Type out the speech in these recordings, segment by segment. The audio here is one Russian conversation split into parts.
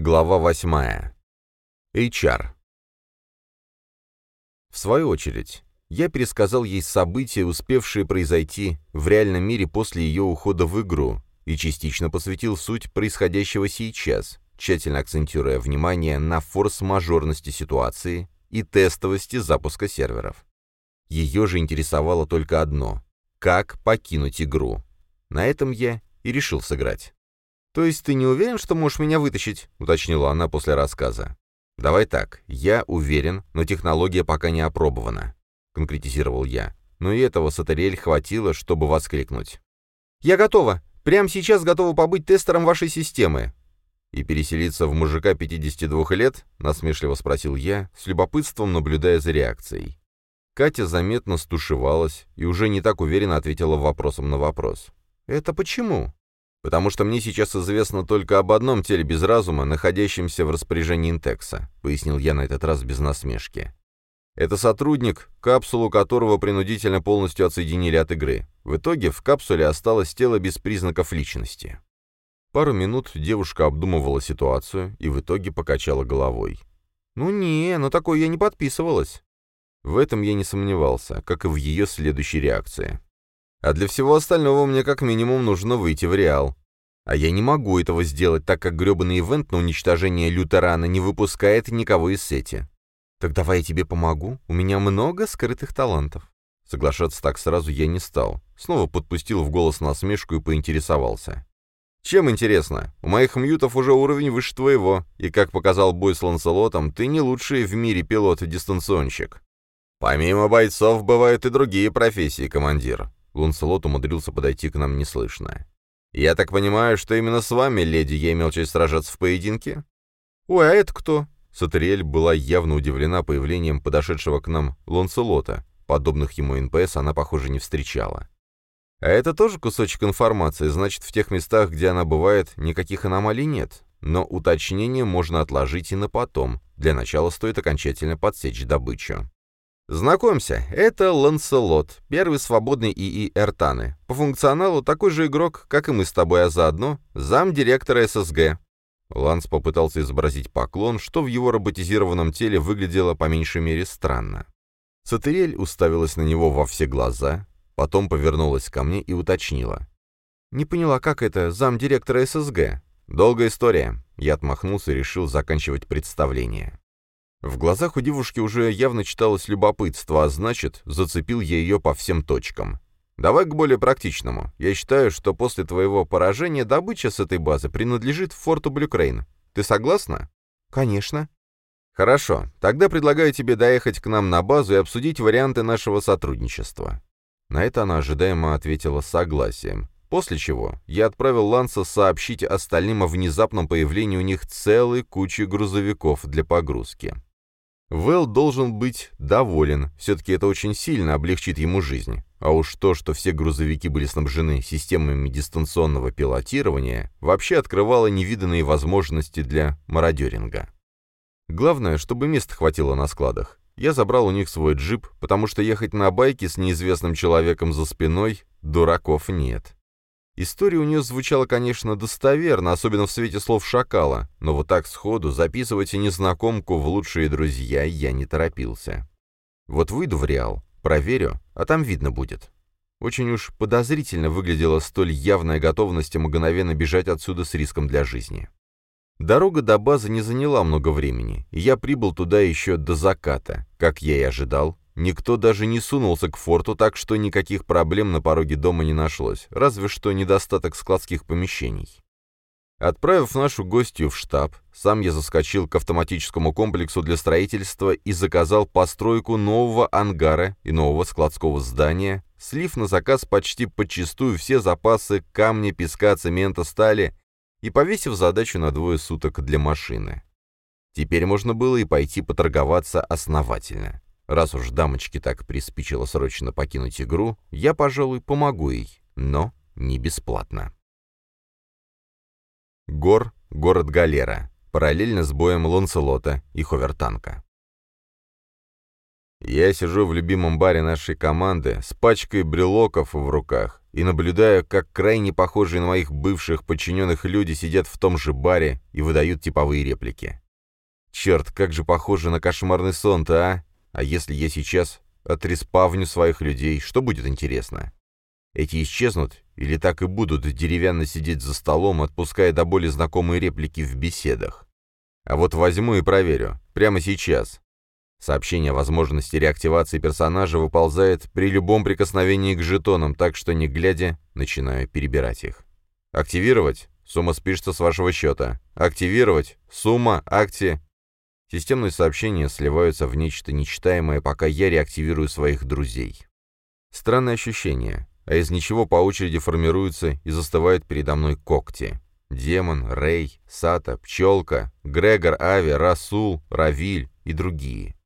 Глава 8. HR. В свою очередь, я пересказал ей события, успевшие произойти в реальном мире после ее ухода в игру, и частично посвятил суть происходящего сейчас, тщательно акцентируя внимание на форс-мажорности ситуации и тестовости запуска серверов. Ее же интересовало только одно — как покинуть игру. На этом я и решил сыграть. «То есть ты не уверен, что можешь меня вытащить?» — уточнила она после рассказа. «Давай так, я уверен, но технология пока не опробована», — конкретизировал я. Но и этого Сатерель хватило, чтобы воскликнуть. «Я готова! Прямо сейчас готова побыть тестером вашей системы!» «И переселиться в мужика 52 лет?» — насмешливо спросил я, с любопытством наблюдая за реакцией. Катя заметно стушевалась и уже не так уверенно ответила вопросом на вопрос. «Это почему?» «Потому что мне сейчас известно только об одном теле без разума, находящемся в распоряжении Интекса», — пояснил я на этот раз без насмешки. «Это сотрудник, капсулу которого принудительно полностью отсоединили от игры. В итоге в капсуле осталось тело без признаков личности». Пару минут девушка обдумывала ситуацию и в итоге покачала головой. «Ну не, на такое я не подписывалась». В этом я не сомневался, как и в ее следующей реакции. А для всего остального мне как минимум нужно выйти в Реал. А я не могу этого сделать, так как гребаный ивент на уничтожение Лютерана не выпускает никого из сети. Так давай я тебе помогу, у меня много скрытых талантов. Соглашаться так сразу я не стал. Снова подпустил в голос насмешку и поинтересовался. Чем интересно? У моих мьютов уже уровень выше твоего, и, как показал бой с Ланселотом, ты не лучший в мире пилот-дистанционщик. Помимо бойцов, бывают и другие профессии, командир. Ланселот умудрился подойти к нам неслышно. «Я так понимаю, что именно с вами, леди, я имел честь сражаться в поединке?» «Ой, а это кто?» Сатериэль была явно удивлена появлением подошедшего к нам Ланселота. Подобных ему НПС она, похоже, не встречала. А это тоже кусочек информации, значит, в тех местах, где она бывает, никаких аномалий нет. Но уточнение можно отложить и на потом. Для начала стоит окончательно подсечь добычу. Знакомься, это Ланселот, первый свободный ИИ Эртаны. По функционалу такой же игрок, как и мы с тобой, а заодно замдиректора ССГ. Ланс попытался изобразить поклон, что в его роботизированном теле выглядело по меньшей мере странно. Сатерель уставилась на него во все глаза, потом повернулась ко мне и уточнила. «Не поняла, как это, замдиректора ССГ?» «Долгая история». Я отмахнулся и решил заканчивать представление. В глазах у девушки уже явно читалось любопытство, а значит, зацепил я ее по всем точкам. Давай к более практичному. Я считаю, что после твоего поражения добыча с этой базы принадлежит форту Блюкрейн. Ты согласна? Конечно. Хорошо. Тогда предлагаю тебе доехать к нам на базу и обсудить варианты нашего сотрудничества. На это она ожидаемо ответила согласием. После чего я отправил Ланса сообщить остальным о внезапном появлении у них целой кучи грузовиков для погрузки. Вэл должен быть доволен, все-таки это очень сильно облегчит ему жизнь. А уж то, что все грузовики были снабжены системами дистанционного пилотирования, вообще открывало невиданные возможности для мародеринга. Главное, чтобы места хватило на складах. Я забрал у них свой джип, потому что ехать на байке с неизвестным человеком за спиной дураков нет. История у нее звучала, конечно, достоверно, особенно в свете слов шакала, но вот так сходу записывать и незнакомку в лучшие друзья я не торопился. Вот выйду в Реал, проверю, а там видно будет. Очень уж подозрительно выглядела столь явная готовность мгновенно бежать отсюда с риском для жизни. Дорога до базы не заняла много времени, и я прибыл туда еще до заката. Как я и ожидал, Никто даже не сунулся к форту, так что никаких проблем на пороге дома не нашлось, разве что недостаток складских помещений. Отправив нашу гостью в штаб, сам я заскочил к автоматическому комплексу для строительства и заказал постройку нового ангара и нового складского здания, слив на заказ почти подчистую все запасы камня, песка, цемента, стали и повесив задачу на двое суток для машины. Теперь можно было и пойти поторговаться основательно. Раз уж дамочке так приспичило срочно покинуть игру, я, пожалуй, помогу ей, но не бесплатно. Гор, город Галера, параллельно с боем Ланселота и Ховертанка. Я сижу в любимом баре нашей команды с пачкой брелоков в руках и наблюдаю, как крайне похожие на моих бывших подчиненных люди сидят в том же баре и выдают типовые реплики. Черт, как же похоже на кошмарный сон-то, а? А если я сейчас отреспавню своих людей, что будет интересно? Эти исчезнут или так и будут деревянно сидеть за столом, отпуская до боли знакомые реплики в беседах? А вот возьму и проверю. Прямо сейчас. Сообщение о возможности реактивации персонажа выползает при любом прикосновении к жетонам, так что, не глядя, начинаю перебирать их. Активировать? Сумма спишется с вашего счета. Активировать? Сумма, акти... Системные сообщения сливаются в нечто нечитаемое, пока я реактивирую своих друзей. Странное ощущение, а из ничего по очереди формируются и застывают передо мной когти. Демон, Рэй, Сата, Пчелка, Грегор, Ави, Расул, Равиль и другие.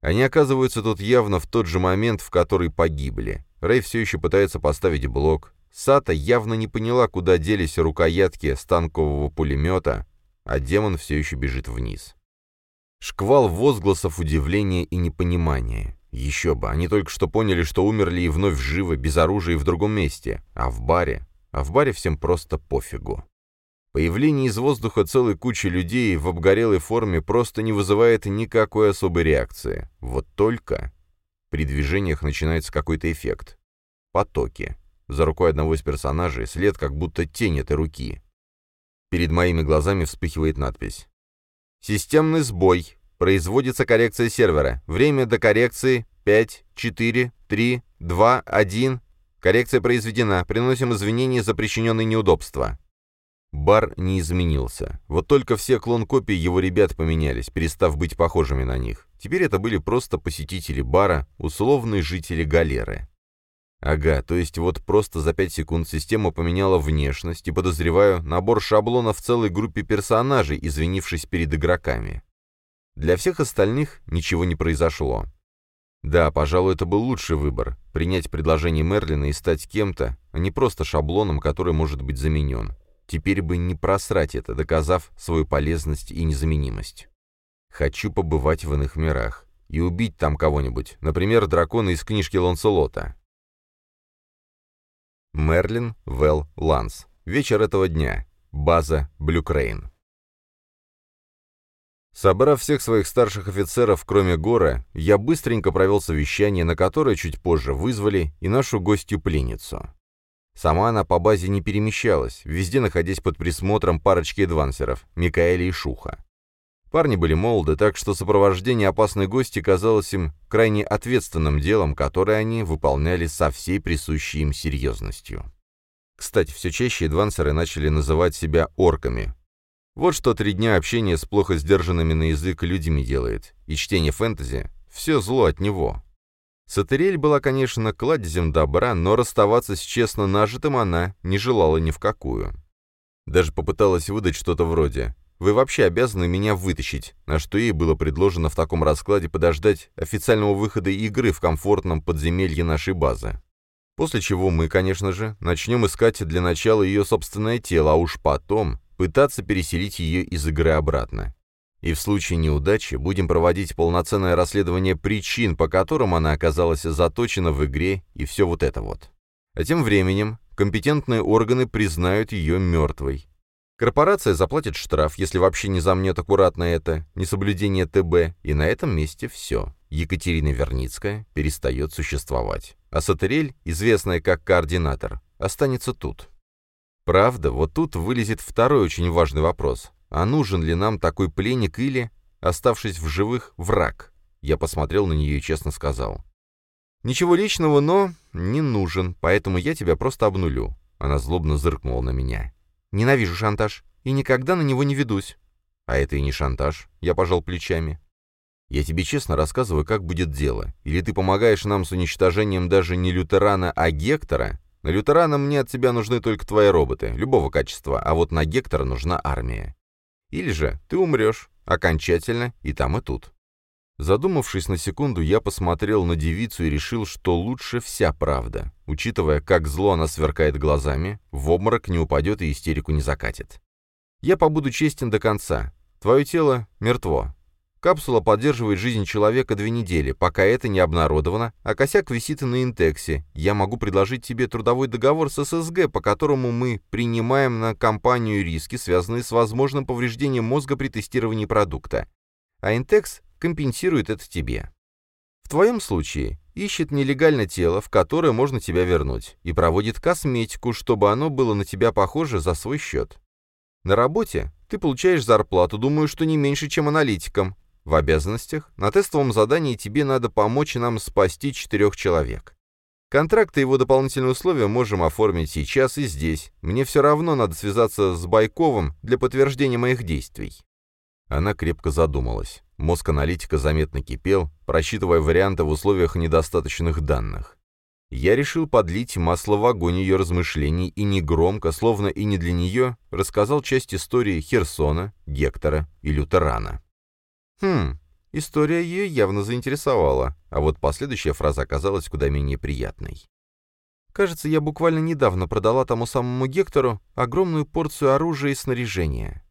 Они оказываются тут явно в тот же момент, в который погибли. Рэй все еще пытается поставить блок. Сата явно не поняла, куда делись рукоятки станкового пулемета, а демон все еще бежит вниз. Шквал возгласов удивления и непонимания. Еще бы, они только что поняли, что умерли и вновь живы, без оружия и в другом месте. А в баре? А в баре всем просто пофигу. Появление из воздуха целой кучи людей в обгорелой форме просто не вызывает никакой особой реакции. Вот только при движениях начинается какой-то эффект. Потоки. За рукой одного из персонажей след как будто тень этой руки. Перед моими глазами вспыхивает надпись. «Системный сбой. Производится коррекция сервера. Время до коррекции 5, 4, 3, 2, 1. Коррекция произведена. Приносим извинения за причиненные неудобства». Бар не изменился. Вот только все клон-копии его ребят поменялись, перестав быть похожими на них. Теперь это были просто посетители бара, условные жители галеры. Ага, то есть вот просто за 5 секунд система поменяла внешность и, подозреваю, набор шаблонов целой группе персонажей, извинившись перед игроками. Для всех остальных ничего не произошло. Да, пожалуй, это был лучший выбор — принять предложение Мерлина и стать кем-то, а не просто шаблоном, который может быть заменен. Теперь бы не просрать это, доказав свою полезность и незаменимость. Хочу побывать в иных мирах и убить там кого-нибудь, например, дракона из книжки Ланселота. Мерлин Вэл Ланс. Вечер этого дня. База Блюкрейн. Собрав всех своих старших офицеров, кроме Гора, я быстренько провел совещание, на которое чуть позже вызвали и нашу гостью-пленницу. Сама она по базе не перемещалась, везде находясь под присмотром парочки эдвансеров, Микаэля и Шуха. Парни были молоды, так что сопровождение опасной гости казалось им крайне ответственным делом, которое они выполняли со всей присущей им серьезностью. Кстати, все чаще эдвансеры начали называть себя орками. Вот что три дня общения с плохо сдержанными на язык людьми делает, и чтение фэнтези — все зло от него. Сатерель была, конечно, кладезем добра, но расставаться с честно нажитым она не желала ни в какую. Даже попыталась выдать что-то вроде «Вы вообще обязаны меня вытащить», на что ей было предложено в таком раскладе подождать официального выхода игры в комфортном подземелье нашей базы. После чего мы, конечно же, начнем искать для начала ее собственное тело, а уж потом пытаться переселить ее из игры обратно и в случае неудачи будем проводить полноценное расследование причин, по которым она оказалась заточена в игре и все вот это вот. А тем временем компетентные органы признают ее мертвой. Корпорация заплатит штраф, если вообще не замнет аккуратно это, несоблюдение ТБ, и на этом месте все. Екатерина Верницкая перестает существовать. А Сатерель, известная как координатор, останется тут. Правда, вот тут вылезет второй очень важный вопрос. А нужен ли нам такой пленник или, оставшись в живых, враг? Я посмотрел на нее и честно сказал. «Ничего личного, но не нужен, поэтому я тебя просто обнулю». Она злобно зыркнула на меня. «Ненавижу шантаж и никогда на него не ведусь». «А это и не шантаж», — я пожал плечами. «Я тебе честно рассказываю, как будет дело. Или ты помогаешь нам с уничтожением даже не лютерана, а Гектора? На лютерана мне от тебя нужны только твои роботы, любого качества, а вот на Гектора нужна армия. Или же ты умрешь, окончательно, и там, и тут. Задумавшись на секунду, я посмотрел на девицу и решил, что лучше вся правда. Учитывая, как зло она сверкает глазами, в обморок не упадет и истерику не закатит. Я побуду честен до конца. Твое тело мертво. Капсула поддерживает жизнь человека две недели, пока это не обнародовано, а косяк висит на интексе. Я могу предложить тебе трудовой договор с ССГ, по которому мы принимаем на компанию риски, связанные с возможным повреждением мозга при тестировании продукта. А интекс компенсирует это тебе. В твоем случае ищет нелегально тело, в которое можно тебя вернуть, и проводит косметику, чтобы оно было на тебя похоже за свой счет. На работе ты получаешь зарплату, думаю, что не меньше, чем аналитикам, в обязанностях на тестовом задании тебе надо помочь нам спасти четырех человек. Контракт и его дополнительные условия можем оформить сейчас и здесь. Мне все равно надо связаться с Байковым для подтверждения моих действий». Она крепко задумалась. Мозг аналитика заметно кипел, просчитывая варианты в условиях недостаточных данных. Я решил подлить масло в огонь ее размышлений и негромко, словно и не для нее, рассказал часть истории Херсона, Гектора и Лютерана. Хм, история ее явно заинтересовала, а вот последующая фраза оказалась куда менее приятной. Кажется, я буквально недавно продала тому самому Гектору огромную порцию оружия и снаряжения.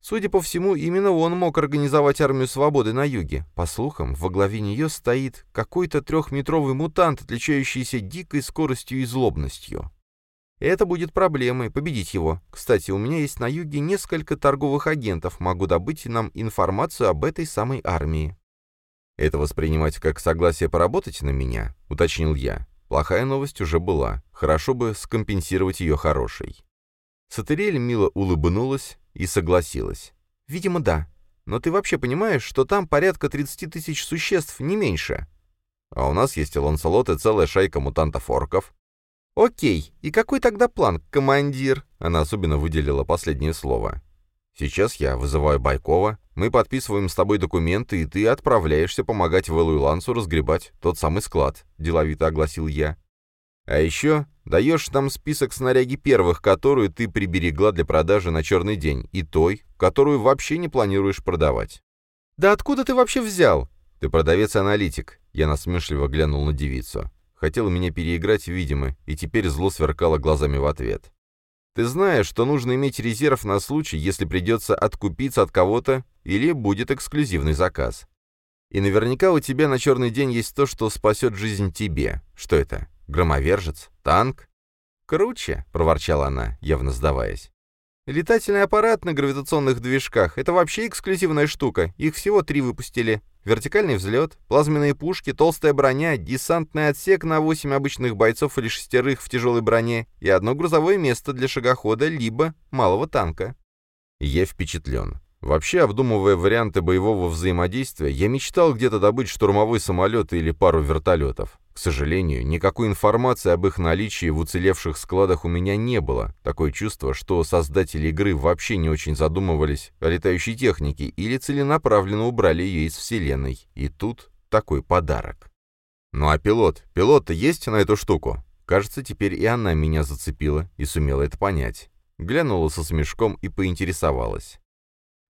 Судя по всему, именно он мог организовать армию свободы на юге. По слухам, во главе нее стоит какой-то трехметровый мутант, отличающийся дикой скоростью и злобностью. Это будет проблемой, победить его. Кстати, у меня есть на юге несколько торговых агентов, могу добыть нам информацию об этой самой армии. Это воспринимать как согласие поработать на меня, уточнил я. Плохая новость уже была, хорошо бы скомпенсировать ее хорошей. Сатериэль мило улыбнулась и согласилась. «Видимо, да. Но ты вообще понимаешь, что там порядка 30 тысяч существ, не меньше?» «А у нас есть и Ланселот, и целая шайка мутантов-орков. «Окей, и какой тогда план, командир?» Она особенно выделила последнее слово. «Сейчас я вызываю Байкова, мы подписываем с тобой документы, и ты отправляешься помогать Вэллу и Лансу разгребать тот самый склад», — деловито огласил я. «А еще даешь нам список снаряги первых, которую ты приберегла для продажи на черный день, и той, которую вообще не планируешь продавать». «Да откуда ты вообще взял?» «Ты продавец-аналитик», — я насмешливо глянул на девицу. Хотела меня переиграть, видимо, и теперь зло сверкало глазами в ответ. «Ты знаешь, что нужно иметь резерв на случай, если придется откупиться от кого-то или будет эксклюзивный заказ. И наверняка у тебя на черный день есть то, что спасет жизнь тебе. Что это? Громовержец? Танк?» «Круче», — проворчала она, явно сдаваясь. «Летательный аппарат на гравитационных движках — это вообще эксклюзивная штука. Их всего три выпустили. Вертикальный взлет, плазменные пушки, толстая броня, десантный отсек на 8 обычных бойцов или шестерых в тяжелой броне и одно грузовое место для шагохода либо малого танка. Я впечатлен. Вообще, обдумывая варианты боевого взаимодействия, я мечтал где-то добыть штурмовой самолет или пару вертолетов. Сожалению, никакой информации об их наличии в уцелевших складах у меня не было. Такое чувство, что создатели игры вообще не очень задумывались о летающей технике или целенаправленно убрали ее из вселенной. И тут такой подарок. Ну а пилот? Пилот-то есть на эту штуку? Кажется, теперь и она меня зацепила и сумела это понять. Глянула со смешком и поинтересовалась.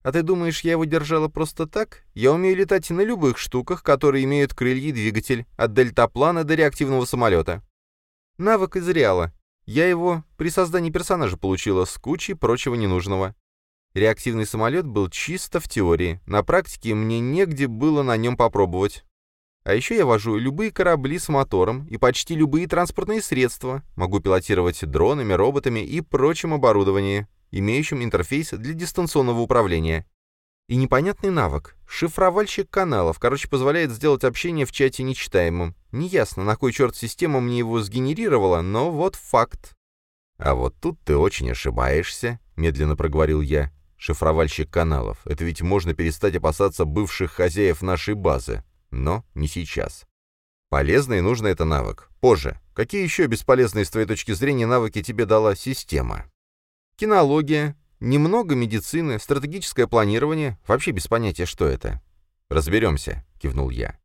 А ты думаешь, я его держала просто так? Я умею летать на любых штуках, которые имеют крылья и двигатель, от дельтаплана до реактивного самолета. Навык из Реала. Я его при создании персонажа получила с кучей прочего ненужного. Реактивный самолет был чисто в теории, на практике мне негде было на нем попробовать. А еще я вожу любые корабли с мотором и почти любые транспортные средства, могу пилотировать дронами, роботами и прочим оборудованием имеющим интерфейс для дистанционного управления. И непонятный навык — шифровальщик каналов, короче, позволяет сделать общение в чате нечитаемым. Неясно, на кой черт система мне его сгенерировала, но вот факт. «А вот тут ты очень ошибаешься», — медленно проговорил я. «Шифровальщик каналов. Это ведь можно перестать опасаться бывших хозяев нашей базы. Но не сейчас. Полезный и нужный это навык. Позже. Какие еще бесполезные с твоей точки зрения навыки тебе дала система?» Кинология, немного медицины, стратегическое планирование, вообще без понятия, что это. «Разберемся», — кивнул я.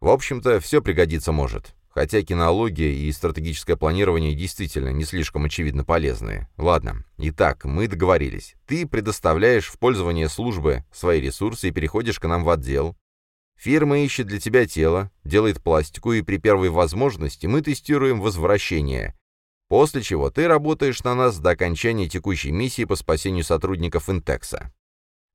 «В общем-то, все пригодится может. Хотя кинология и стратегическое планирование действительно не слишком очевидно полезные. Ладно, итак, мы договорились. Ты предоставляешь в пользование службы свои ресурсы и переходишь к нам в отдел. Фирма ищет для тебя тело, делает пластику, и при первой возможности мы тестируем возвращение. После чего ты работаешь на нас до окончания текущей миссии по спасению сотрудников Интекса.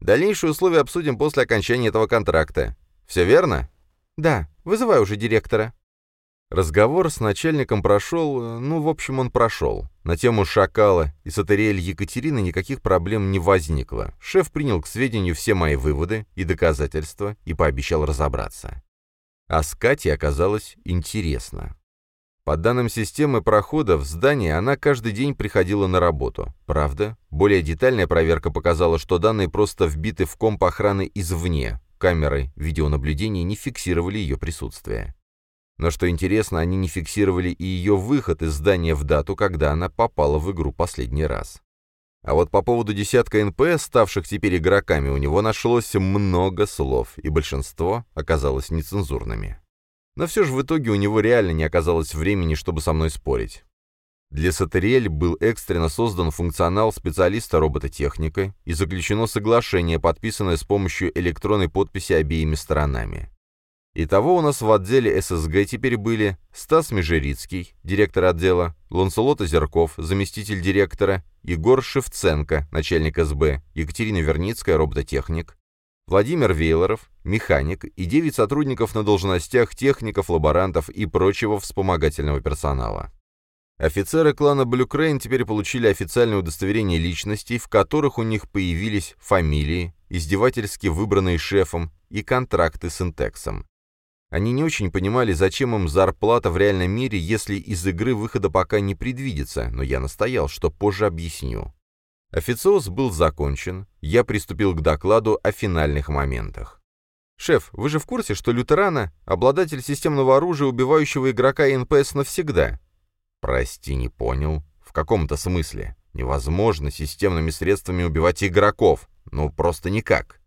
Дальнейшие условия обсудим после окончания этого контракта. Все верно?» «Да. Вызывай уже директора». Разговор с начальником прошел, ну, в общем, он прошел. На тему «Шакала» и Сатериэль Екатерины никаких проблем не возникло. Шеф принял к сведению все мои выводы и доказательства и пообещал разобраться. А с Катей оказалось интересно. По данным системы прохода в здание она каждый день приходила на работу. Правда, более детальная проверка показала, что данные просто вбиты в комп охраны извне. Камеры видеонаблюдения не фиксировали ее присутствие. Но что интересно, они не фиксировали и ее выход из здания в дату, когда она попала в игру последний раз. А вот по поводу десятка НПС, ставших теперь игроками, у него нашлось много слов, и большинство оказалось нецензурными. Но все же в итоге у него реально не оказалось времени, чтобы со мной спорить. Для Сатериэль был экстренно создан функционал специалиста робототехника и заключено соглашение, подписанное с помощью электронной подписи обеими сторонами. Итого у нас в отделе ССГ теперь были Стас Межерицкий, директор отдела, Ланселот Озерков, заместитель директора, Егор Шевценко, начальник СБ, Екатерина Верницкая, робототехник, Владимир Вейлоров, механик и 9 сотрудников на должностях техников, лаборантов и прочего вспомогательного персонала. Офицеры клана Блюкрейн теперь получили официальное удостоверение личностей, в которых у них появились фамилии, издевательски выбранные шефом, и контракты с Интексом. Они не очень понимали, зачем им зарплата в реальном мире, если из игры выхода пока не предвидится, но я настоял, что позже объясню. Официоз был закончен, я приступил к докладу о финальных моментах. «Шеф, вы же в курсе, что Лютерана — обладатель системного оружия, убивающего игрока НПС навсегда?» «Прости, не понял. В каком-то смысле. Невозможно системными средствами убивать игроков. Ну, просто никак».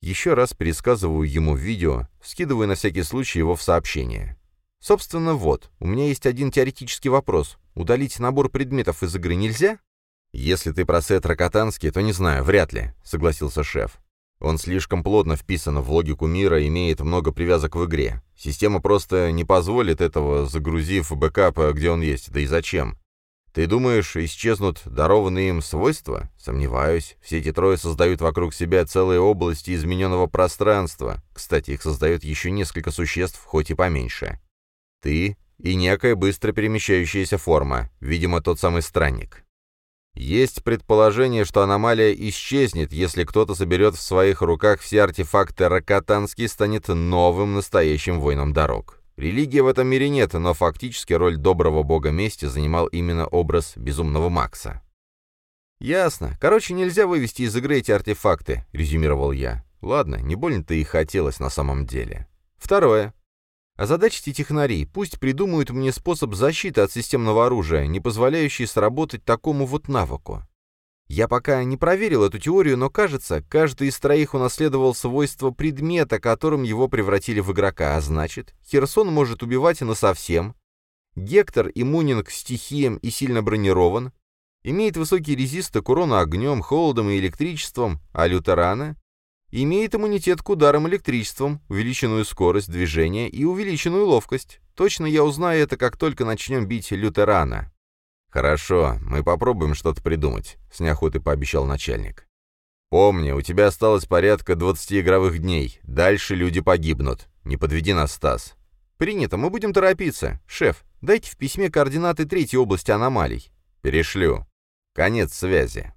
Еще раз пересказываю ему видео, скидываю на всякий случай его в сообщение. Собственно, вот, у меня есть один теоретический вопрос. Удалить набор предметов из игры нельзя? Если ты про сет Рокотанский, то не знаю, вряд ли, согласился шеф. Он слишком плотно вписан в логику мира, имеет много привязок в игре. Система просто не позволит этого, загрузив бэкап, где он есть. Да и зачем? Ты думаешь, исчезнут дарованные им свойства? Сомневаюсь. Все эти трое создают вокруг себя целые области измененного пространства. Кстати, их создает еще несколько существ, хоть и поменьше. Ты и некая быстро перемещающаяся форма, видимо, тот самый странник. Есть предположение, что аномалия исчезнет, если кто-то соберет в своих руках все артефакты Ракатанский станет новым настоящим воином дорог. Религии в этом мире нет, но фактически роль доброго бога мести занимал именно образ безумного Макса. «Ясно. Короче, нельзя вывести из игры эти артефакты», — резюмировал я. «Ладно, не больно-то и хотелось на самом деле». Второе. Озадачьте технарей, пусть придумают мне способ защиты от системного оружия, не позволяющий сработать такому вот навыку. Я пока не проверил эту теорию, но кажется, каждый из троих унаследовал свойство предмета, которым его превратили в игрока, а значит, Херсон может убивать насовсем. Гектор иммунен к стихиям и сильно бронирован, имеет высокий резист к урону огнем, холодом и электричеством, а лютерана имеет иммунитет к ударам электричеством, увеличенную скорость движения и увеличенную ловкость. Точно я узнаю это, как только начнем бить лютерана. «Хорошо, мы попробуем что-то придумать», — с неохотой пообещал начальник. «Помни, у тебя осталось порядка 20 игровых дней. Дальше люди погибнут. Не подведи нас, Стас». «Принято, мы будем торопиться. Шеф, дайте в письме координаты третьей области аномалий». «Перешлю. Конец связи».